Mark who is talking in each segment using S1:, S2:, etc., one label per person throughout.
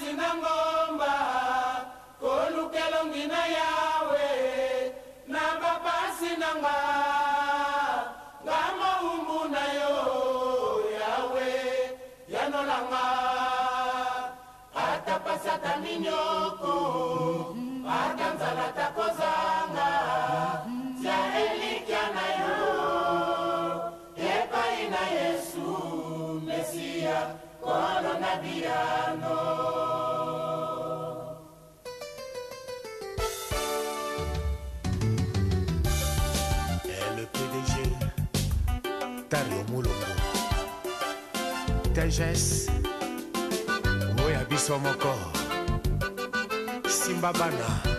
S1: sina ngomba kolukelo ngina yawe na bapasi nanga nga maumbu na yo yawe yanolanga ata pasi ata minyoku ata nzala takozanga tia elikya na yo epai na yesu mesiya kolo na biano protégese oya biso moko simba bana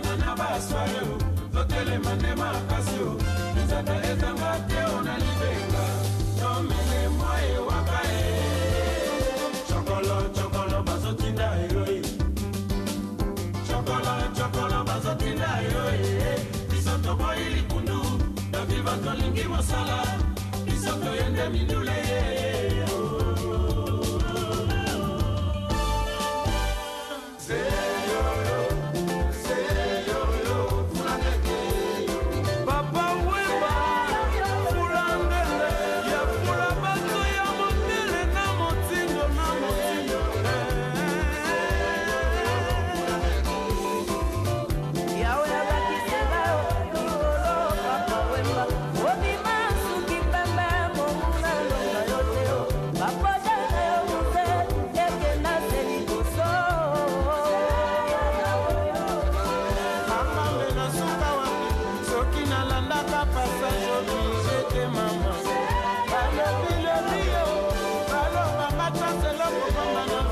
S1: totelema na baswayo totelema nde makasi o nzata ezanga te o na libenga tomene mwa ewaka e, e. cokolo cokolo bazotinda yoi cokolo cokolo bazotinda yoi biso toboyi likundu tobiva tolingi mosala trust the love of